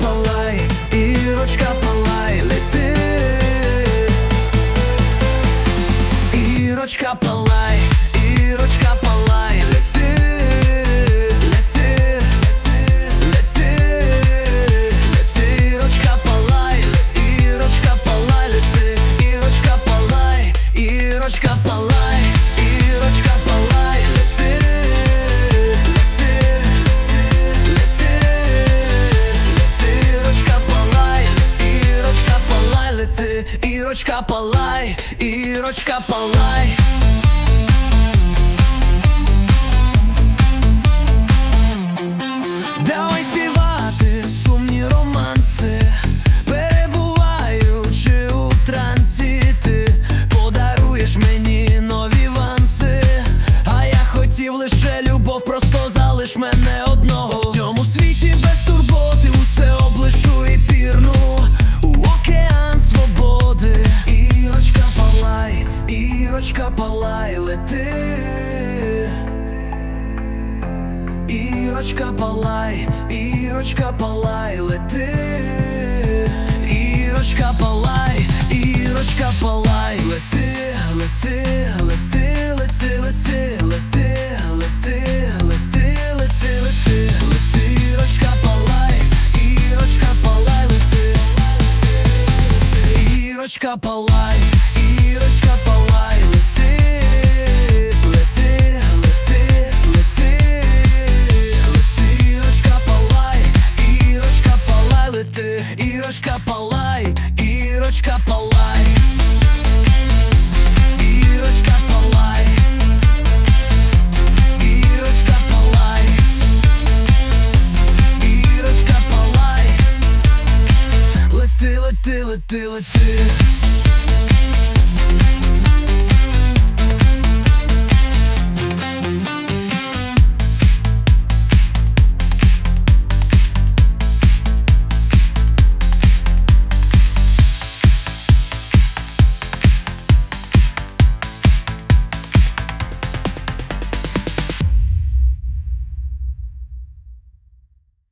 палай, ірочка Ірочка палай, Ірочка палай. Давай сумні романси, перебуваючи у трансі, подаруєш мені нові ванси. А я хотів лише любов, просто залиш мене Ірочка палай, лети. Ірочка палай, Ірочка палай, лети. Ірочка палай, Ірочка палай, лети, лети, лети, лети, лети, лети, лети, лети, лети, лети, лети, Ірочка палай, Ірочка палай, лети. Ірочка палай, Ірочка палай, Ірочка палай, Ірочка палай. Ірочка палай, Ірочка палай, Ірочка палай, лети, лети, лети, лети.